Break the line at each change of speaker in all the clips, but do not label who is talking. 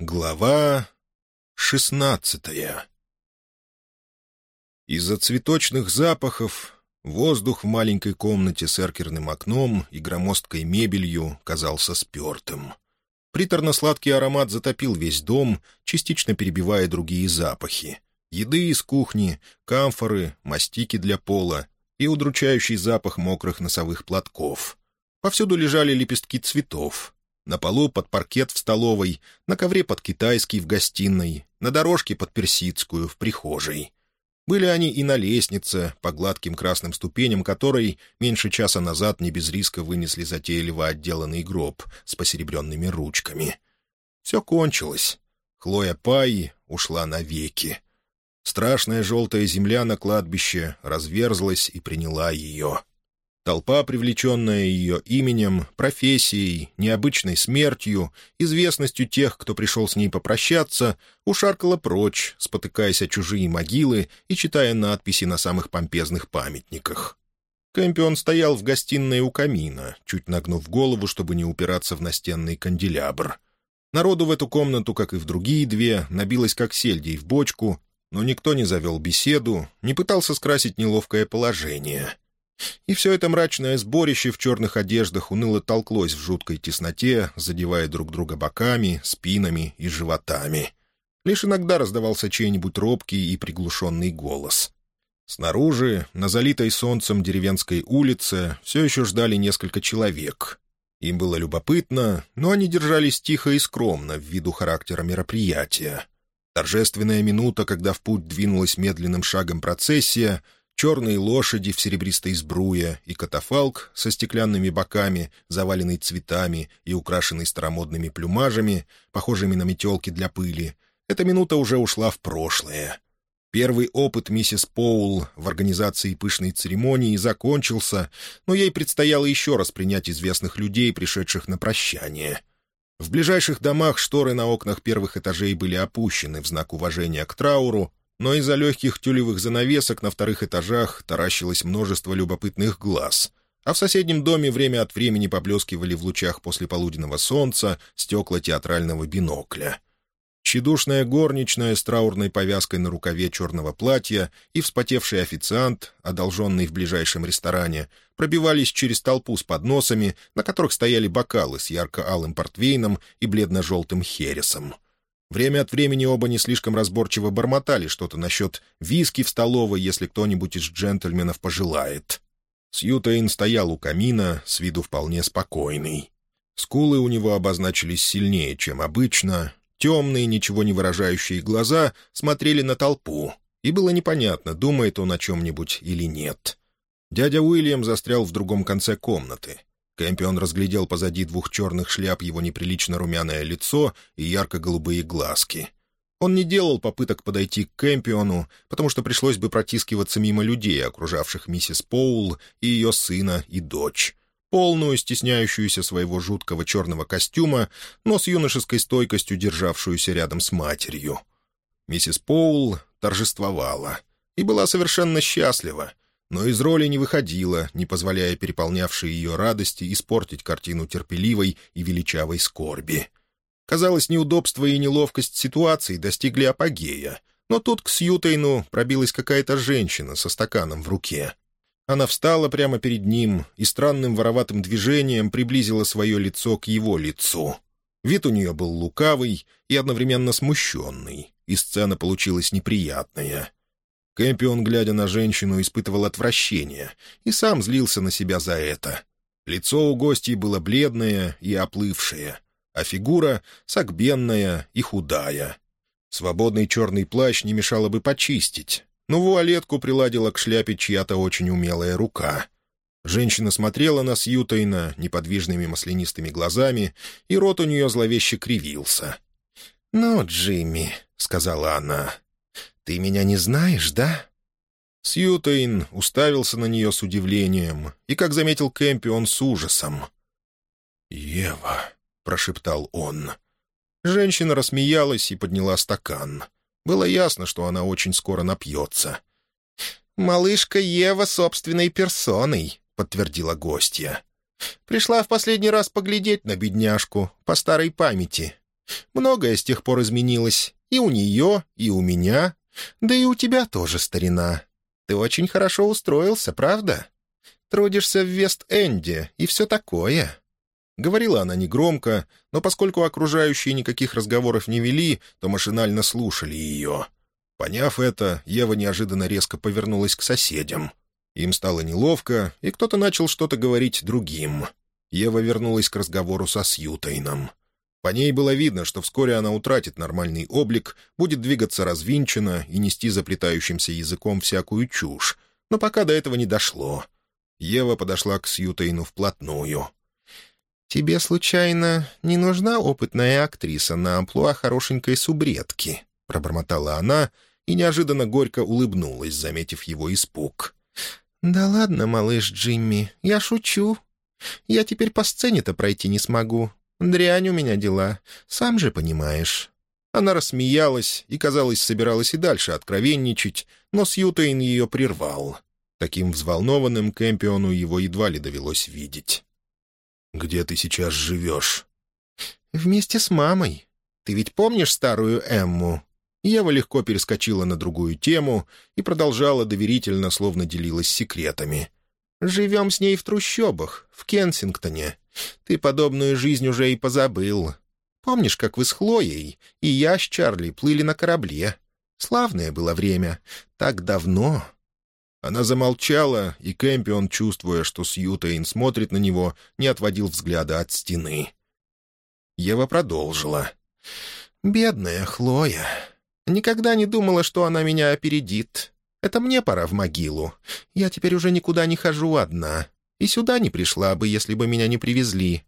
Глава шестнадцатая Из-за цветочных запахов воздух в маленькой комнате с эркерным окном и громоздкой мебелью казался спертым. Приторно-сладкий аромат затопил весь дом, частично перебивая другие запахи. Еды из кухни, камфоры, мастики для пола и удручающий запах мокрых носовых платков. Повсюду лежали лепестки цветов, на полу под паркет в столовой, на ковре под китайский в гостиной, на дорожке под персидскую в прихожей. Были они и на лестнице, по гладким красным ступеням которой меньше часа назад не без риска вынесли затейливо отделанный гроб с посеребренными ручками. Все кончилось. Хлоя Пай ушла навеки. Страшная желтая земля на кладбище разверзлась и приняла ее. Толпа, привлеченная ее именем, профессией, необычной смертью, известностью тех, кто пришел с ней попрощаться, ушаркала прочь, спотыкаясь о чужие могилы и читая надписи на самых помпезных памятниках. Кэмпион стоял в гостиной у камина, чуть нагнув голову, чтобы не упираться в настенный канделябр. Народу в эту комнату, как и в другие две, набилось как сельдей в бочку, но никто не завел беседу, не пытался скрасить неловкое положение — и все это мрачное сборище в черных одеждах уныло толклось в жуткой тесноте, задевая друг друга боками, спинами и животами. Лишь иногда раздавался чей-нибудь робкий и приглушенный голос. Снаружи, на залитой солнцем деревенской улице, все еще ждали несколько человек. Им было любопытно, но они держались тихо и скромно в виду характера мероприятия. Торжественная минута, когда в путь двинулась медленным шагом процессия — черные лошади в серебристой сбруе и катафалк со стеклянными боками, заваленный цветами и украшенный старомодными плюмажами, похожими на метелки для пыли, эта минута уже ушла в прошлое. Первый опыт миссис Поул в организации пышной церемонии закончился, но ей предстояло еще раз принять известных людей, пришедших на прощание. В ближайших домах шторы на окнах первых этажей были опущены в знак уважения к трауру, но из-за легких тюлевых занавесок на вторых этажах таращилось множество любопытных глаз, а в соседнем доме время от времени поблескивали в лучах послеполуденного солнца стекла театрального бинокля. Тщедушная горничная с траурной повязкой на рукаве черного платья и вспотевший официант, одолженный в ближайшем ресторане, пробивались через толпу с подносами, на которых стояли бокалы с ярко-алым портвейном и бледно-желтым хересом. Время от времени оба не слишком разборчиво бормотали что-то насчет виски в столовой, если кто-нибудь из джентльменов пожелает. Сьютейн стоял у камина, с виду вполне спокойный. Скулы у него обозначились сильнее, чем обычно. Темные, ничего не выражающие глаза смотрели на толпу, и было непонятно, думает он о чем-нибудь или нет. Дядя Уильям застрял в другом конце комнаты. Кэмпион разглядел позади двух черных шляп его неприлично румяное лицо и ярко-голубые глазки. Он не делал попыток подойти к Кэмпиону, потому что пришлось бы протискиваться мимо людей, окружавших миссис Поул и ее сына и дочь. Полную, стесняющуюся своего жуткого черного костюма, но с юношеской стойкостью державшуюся рядом с матерью. Миссис Поул торжествовала и была совершенно счастлива — но из роли не выходила, не позволяя переполнявшей ее радости испортить картину терпеливой и величавой скорби. Казалось, неудобство и неловкость ситуации достигли апогея, но тут к Сьютейну пробилась какая-то женщина со стаканом в руке. Она встала прямо перед ним и странным вороватым движением приблизила свое лицо к его лицу. Вид у нее был лукавый и одновременно смущенный, и сцена получилась неприятная — Кэмпион, глядя на женщину, испытывал отвращение и сам злился на себя за это. Лицо у гостей было бледное и оплывшее, а фигура — согбенная и худая. Свободный черный плащ не мешало бы почистить, но вуалетку приладила к шляпе чья-то очень умелая рука. Женщина смотрела на Сьютейна неподвижными маслянистыми глазами, и рот у нее зловеще кривился. «Ну, Джимми», — сказала она, «Ты меня не знаешь, да?» Сьютейн уставился на нее с удивлением и, как заметил Кэмпи, он с ужасом. «Ева», — прошептал он. Женщина рассмеялась и подняла стакан. Было ясно, что она очень скоро напьется. «Малышка Ева собственной персоной», — подтвердила гостья. «Пришла в последний раз поглядеть на бедняжку, по старой памяти.
Многое с тех пор изменилось. И у нее, и у меня. Да и у тебя тоже, старина. Ты очень хорошо устроился, правда? Трудишься в Вест-Энде и все такое». Говорила она негромко, но поскольку окружающие никаких разговоров не вели, то машинально слушали ее. Поняв это, Ева неожиданно резко повернулась к соседям. Им стало неловко, и кто-то начал что-то говорить другим. Ева вернулась к разговору со Сьютейном. По ней было видно, что вскоре она утратит нормальный облик, будет двигаться развинченно и нести заплетающимся языком всякую чушь. Но пока до этого не дошло. Ева подошла к Сьютейну вплотную. «Тебе, случайно, не нужна опытная актриса на амплуа хорошенькой субредки?» — пробормотала она и неожиданно горько улыбнулась, заметив его испуг. «Да ладно, малыш Джимми, я шучу. Я теперь по сцене-то пройти не смогу. Дрянь у меня дела, сам же понимаешь». Она рассмеялась и, казалось, собиралась и дальше откровенничать, но Сьютейн ее прервал. Таким взволнованным Кэмпиону его едва ли довелось видеть. «Где ты сейчас живешь?» «Вместе с мамой. Ты ведь помнишь старую Эмму?» Ева легко перескочила на другую тему и продолжала доверительно, словно делилась секретами. «Живем с ней в трущобах, в Кенсингтоне. Ты подобную жизнь уже и позабыл. Помнишь, как вы с Хлоей и я с Чарли плыли на корабле? Славное было время. Так давно». Она замолчала, и Кэмпион, чувствуя, что Сьютейн смотрит на него, не отводил взгляда от стены. Ева продолжила. «Бедная Хлоя. Никогда не думала, что она меня опередит. Это мне пора в могилу. Я теперь уже никуда не хожу одна. И сюда не пришла бы, если бы меня не привезли.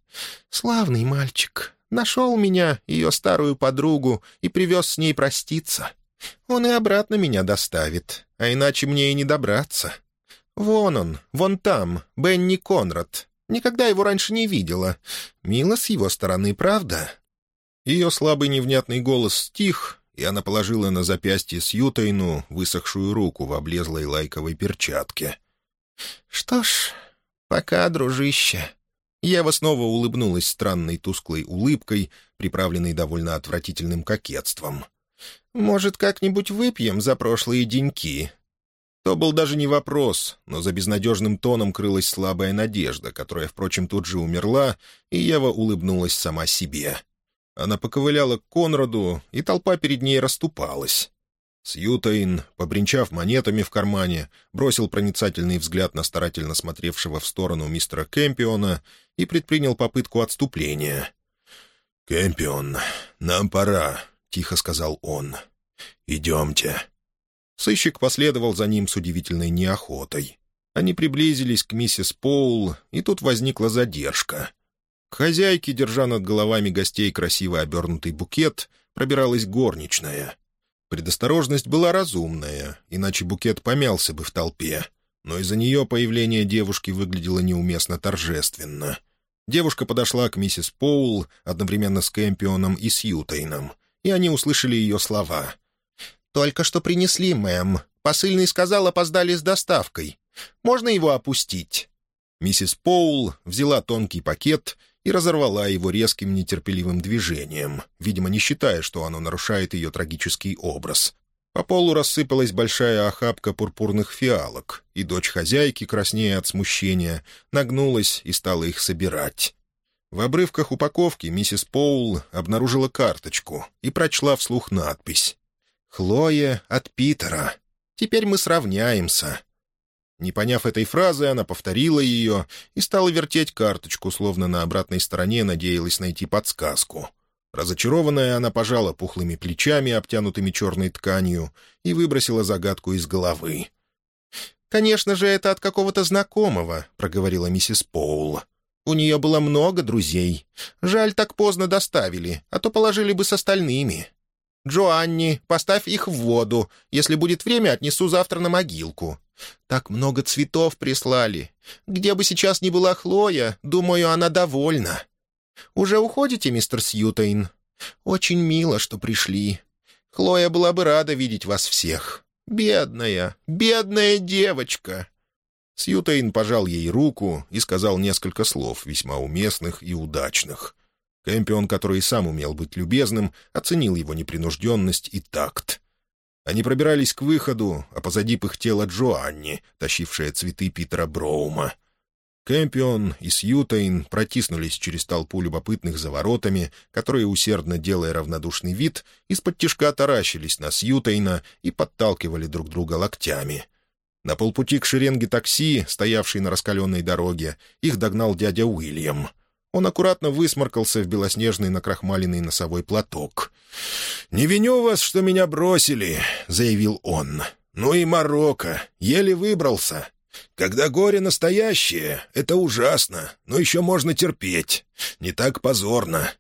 Славный мальчик. Нашел меня, ее старую подругу, и привез с ней проститься. Он и обратно меня доставит, а иначе мне и не добраться. Вон он, вон там, Бенни Конрад. Никогда его раньше не видела. Мило с его стороны, правда?» Ее слабый невнятный голос стих, и она положила на запястье Сьютайну высохшую руку в облезлой лайковой перчатке. «Что ж, пока, дружище». Ева снова улыбнулась странной тусклой улыбкой, приправленной довольно отвратительным кокетством. «Может, как-нибудь выпьем за прошлые деньки?» То был даже не вопрос, но за безнадежным тоном крылась слабая надежда, которая, впрочем, тут же умерла, и Ева улыбнулась сама себе. Она поковыляла к Конраду, и толпа перед ней расступалась. Сьютаин, побренчав монетами в кармане, бросил проницательный взгляд на старательно смотревшего в сторону мистера Кэмпиона и предпринял попытку отступления. «Кэмпион, нам пора», — тихо сказал он. «Идемте». Сыщик последовал за ним с удивительной неохотой. Они приблизились к миссис Поул, и тут возникла задержка. Хозяйке, держа над головами гостей красиво обернутый букет, пробиралась горничная. Предосторожность была разумная, иначе букет помялся бы в толпе, но из-за нее появление девушки выглядело неуместно торжественно. Девушка подошла к миссис Поул одновременно с Кэмпионом и Сьютейном — и они услышали ее слова. «Только что принесли, мэм. Посыльный сказал, опоздали с доставкой. Можно его опустить?» Миссис Поул взяла тонкий пакет и разорвала его резким нетерпеливым движением, видимо, не считая, что оно нарушает ее трагический образ. По полу рассыпалась большая охапка пурпурных фиалок, и дочь хозяйки, краснея от смущения, нагнулась и стала их собирать. В обрывках упаковки миссис Поул обнаружила карточку и прочла вслух надпись. «Хлоя от Питера. Теперь мы сравняемся». Не поняв этой фразы, она повторила ее и стала вертеть карточку, словно на обратной стороне надеялась найти подсказку. Разочарованная, она пожала пухлыми плечами, обтянутыми черной тканью, и выбросила загадку из головы. «Конечно же, это от какого-то знакомого», — проговорила миссис Поул. У нее было много друзей. Жаль, так поздно доставили, а то положили бы с остальными. Джоанни, поставь их в воду. Если будет время, отнесу завтра на могилку. Так много цветов прислали. Где бы сейчас ни была Хлоя, думаю, она довольна. Уже уходите, мистер Сьютейн? Очень мило, что пришли. Хлоя была бы рада видеть вас всех. Бедная, бедная девочка. Сьютейн пожал ей руку и сказал несколько слов, весьма уместных и удачных.
Кэмпион, который и сам умел быть любезным, оценил его непринужденность и такт. Они пробирались к выходу, а позади пыхтела Джоанни, тащившая цветы Питера Броума. Кэмпион и Сьютейн протиснулись через толпу любопытных за воротами, которые, усердно делая равнодушный вид, из-под тишка таращились на Сьютейна и подталкивали друг друга локтями. На полпути к шеренге такси, стоявшей на раскаленной дороге, их догнал дядя Уильям — он аккуратно высморкался в белоснежный накрахмаленный носовой платок. «Не виню вас, что меня бросили», — заявил он. «Ну и Марокко. Еле выбрался. Когда горе настоящее, это ужасно, но еще можно терпеть. Не так позорно.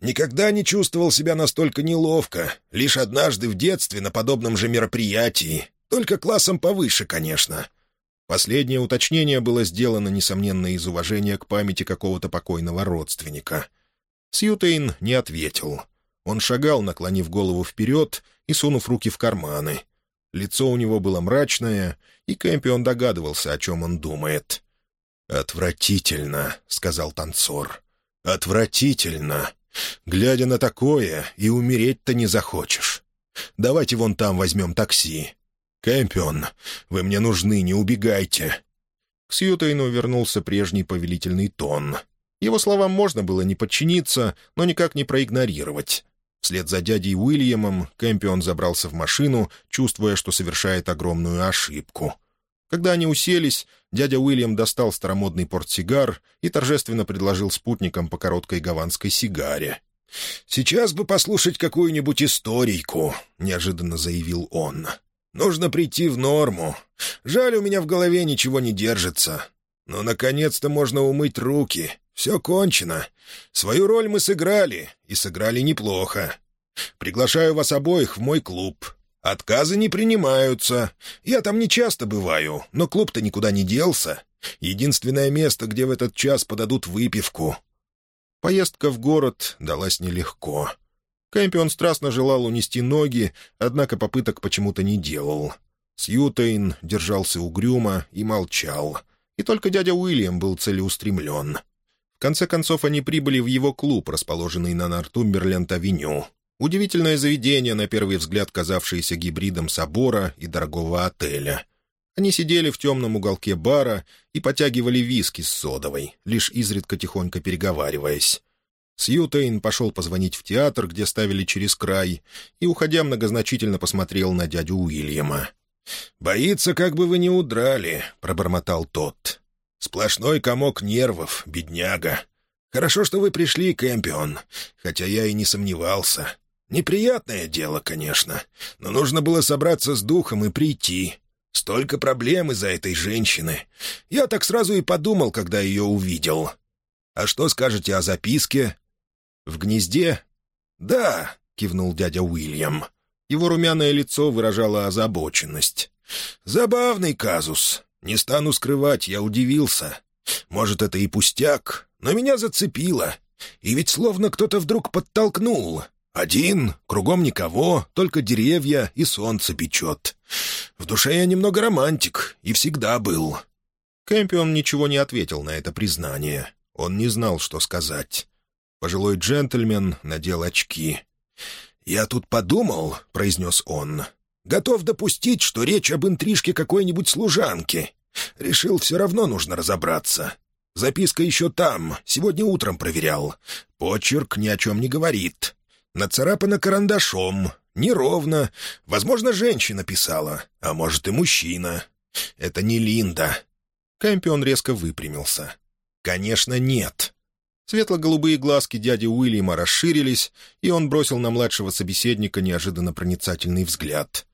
Никогда не чувствовал себя настолько неловко, лишь однажды в детстве на подобном же мероприятии. Только классом повыше, конечно. Последнее уточнение было сделано, несомненно, из уважения к памяти какого-то покойного родственника. Сьютейн не ответил. Он шагал, наклонив голову вперед и сунув руки в карманы. Лицо у него было мрачное, и Кэмпион догадывался, о чем он думает. «Отвратительно», — сказал танцор. «Отвратительно. Глядя на такое, и умереть-то не захочешь. Давайте вон там возьмем такси. «Кэмпион, вы мне нужны, не убегайте!» К Сьютейну вернулся прежний повелительный тон. Его словам можно было не подчиниться, но никак не проигнорировать. Вслед за дядей Уильямом Кэмпион забрался в машину, чувствуя, что совершает огромную ошибку. Когда они уселись, дядя Уильям достал старомодный портсигар и торжественно предложил спутникам по короткой гаванской сигаре. «Сейчас бы послушать какую-нибудь историйку», — неожиданно заявил он. Нужно прийти в норму. Жаль, у меня в голове ничего не держится. Но, наконец-то, можно умыть руки. Все кончено. Свою роль мы сыграли, и сыграли неплохо. Приглашаю вас обоих в мой клуб. Отказы не принимаются. Я там не часто бываю, но клуб-то никуда не делся. Единственное место, где в этот час подадут выпивку. Поездка в город далась нелегко. Кэмпион страстно желал унести ноги, однако попыток почему-то не делал. Сьютейн держался угрюмо и молчал. И только дядя Уильям был целеустремлен. В конце концов, они прибыли в его клуб, расположенный на Нортумберленд-авеню. Удивительное заведение, на первый взгляд казавшееся гибридом собора и дорогого отеля. Они сидели в темном уголке бара и потягивали виски с содовой, лишь изредка тихонько переговариваясь. Сьютейн пошел позвонить в театр, где ставили через край, и, уходя, многозначительно посмотрел на дядю Уильяма. «Боится, как бы вы не удрали», — пробормотал тот. «Сплошной комок нервов, бедняга. Хорошо, что вы пришли, Кэмпион, хотя я и не сомневался. Неприятное дело, конечно, но нужно было собраться с духом и прийти. Столько проблем из-за этой женщины. Я так сразу и подумал, когда ее увидел. А что скажете о записке?» «В гнезде?» «Да», — кивнул дядя Уильям. Его румяное лицо выражало озабоченность. «Забавный казус. Не стану скрывать, я удивился. Может, это и пустяк, но меня зацепило. И ведь словно кто-то вдруг подтолкнул. Один, кругом никого, только деревья и солнце печет. В душе я немного романтик, и всегда был». Кэмпион ничего не ответил на это признание. Он не знал, что сказать. Пожилой джентльмен надел очки. «Я тут подумал», — произнес он, — «готов допустить, что речь об интрижке какой-нибудь служанки. Решил, все равно нужно разобраться. Записка еще там, сегодня утром проверял. Почерк ни о чем не говорит. Нацарапано карандашом, неровно. Возможно, женщина писала, а может и мужчина. Это не Линда». Кэмпион резко выпрямился. «Конечно, нет. Светло-голубые глазки дяди Уильяма расширились, и он бросил на младшего собеседника неожиданно проницательный взгляд.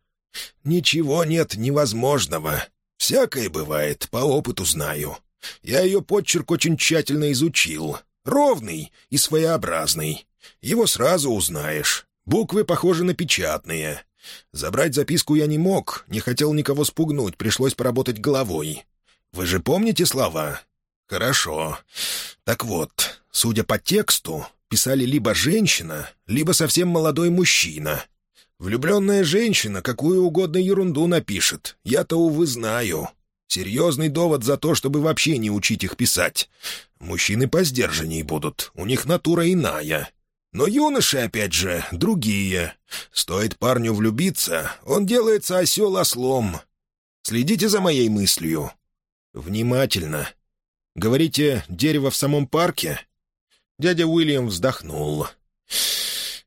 «Ничего нет невозможного. Всякое бывает, по опыту знаю. Я ее подчерк очень тщательно изучил. Ровный и своеобразный. Его сразу узнаешь. Буквы похожи на печатные. Забрать записку я не мог, не хотел никого спугнуть, пришлось поработать головой. Вы же помните слова? Хорошо. Так вот, Судя по тексту, писали либо женщина, либо совсем молодой мужчина. Влюбленная женщина какую угодно ерунду напишет, я-то, увы, знаю. Серьезный довод за то, чтобы вообще не учить их писать. Мужчины посдержанней будут, у них натура иная. Но юноши, опять же, другие. Стоит парню влюбиться, он делается осел ослом. Следите за моей мыслью. Внимательно. Говорите, дерево в самом парке? Дядя Уильям вздохнул.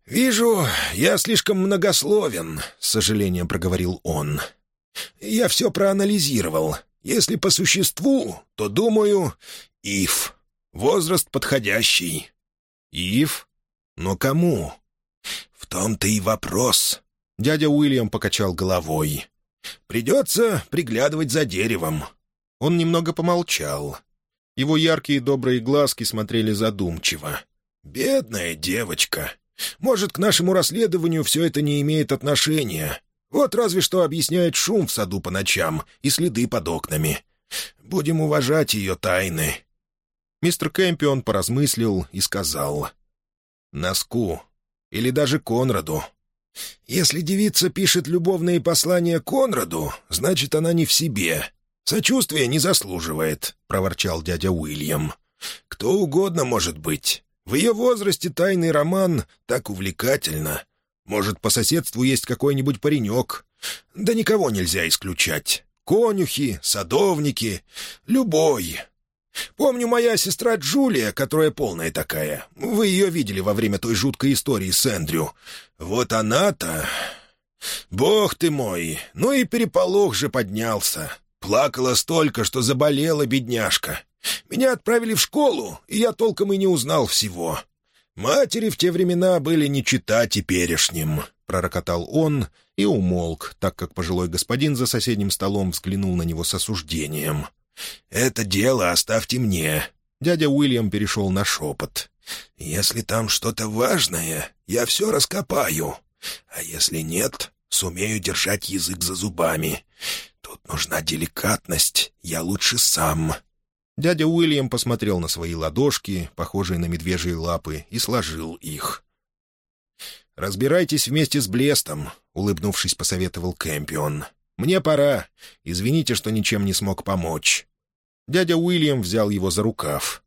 «Вижу, я слишком многословен», — с сожалением проговорил он. «Я все проанализировал. Если по существу, то, думаю, Ив. Возраст подходящий». «Ив? Но кому?» «В том-то и вопрос». Дядя Уильям покачал головой. «Придется приглядывать за деревом». Он немного помолчал. Его яркие добрые глазки смотрели задумчиво. «Бедная девочка. Может, к нашему расследованию все это не имеет отношения. Вот разве что объясняет шум в саду по ночам и следы под окнами. Будем уважать ее тайны». Мистер Кэмпион поразмыслил и сказал. «Носку. Или даже Конраду. Если девица пишет любовные послания Конраду, значит, она не в себе. Сочувствия не заслуживает», — проворчал дядя Уильям. «Кто угодно может быть. В ее возрасте тайный роман так увлекательно. Может, по соседству есть какой-нибудь паренек. Да никого нельзя исключать. Конюхи, садовники, любой. Помню, моя сестра Джулия, которая полная такая. Вы ее видели во время той жуткой истории с Эндрю. Вот она-то... Бог ты мой, ну и переполох же поднялся. Плакала столько, что заболела бедняжка. Меня отправили в школу, и я толком и не узнал всего. Матери в те времена были не чита теперешним», — пророкотал он и умолк, так как пожилой господин за соседним столом взглянул на него с осуждением. «Это дело оставьте мне». Дядя Уильям перешел на шепот. «Если там что-то важное, я все раскопаю. А если нет, сумею держать язык за зубами. Тут нужна деликатность, я лучше сам». Дядя Уильям посмотрел на свои ладошки, похожие на медвежьи лапы, и сложил их. «Разбирайтесь вместе с Блестом», — улыбнувшись, посоветовал Кэмпион. «Мне пора. Извините, что ничем не смог помочь». Дядя Уильям взял его за рукав.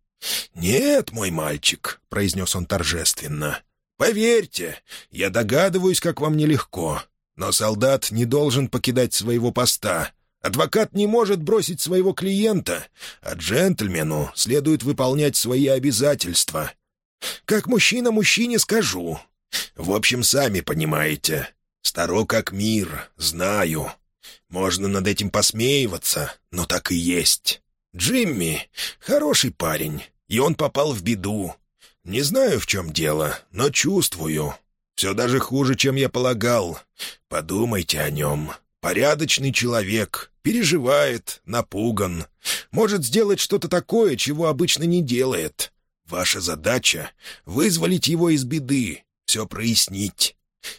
«Нет, мой мальчик», — произнес он торжественно. «Поверьте, я догадываюсь, как вам нелегко. Но солдат не должен покидать своего поста. Адвокат не может бросить своего клиента, а джентльмену следует выполнять свои обязательства. Как мужчина мужчине скажу. В общем, сами понимаете. Старо как мир, знаю. Можно над этим посмеиваться, но так и есть. Джимми — хороший парень, и он попал в беду. Не знаю, в чем дело, но чувствую. Все даже хуже, чем я полагал. Подумайте о нем. Порядочный человек, переживает, напуган. Может сделать что-то такое, чего обычно не делает. Ваша задача — вызволить его из беды, все прояснить.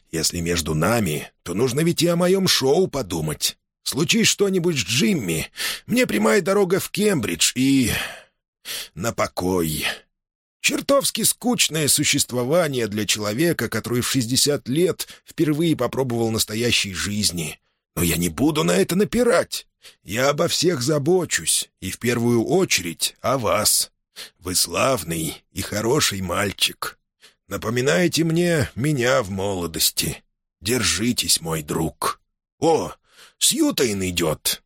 Если между нами, то нужно ведь и о моем шоу подумать. Случись что-нибудь с Джимми, мне прямая дорога в Кембридж и... на покой. Чертовски скучное существование для человека, который в 60 лет впервые попробовал настоящей жизни. Но я не буду на это напирать. Я обо всех забочусь, и в первую очередь о вас. Вы славный и хороший мальчик. Напоминаете мне меня в молодости. Держитесь, мой друг. О, Сьютайн идет.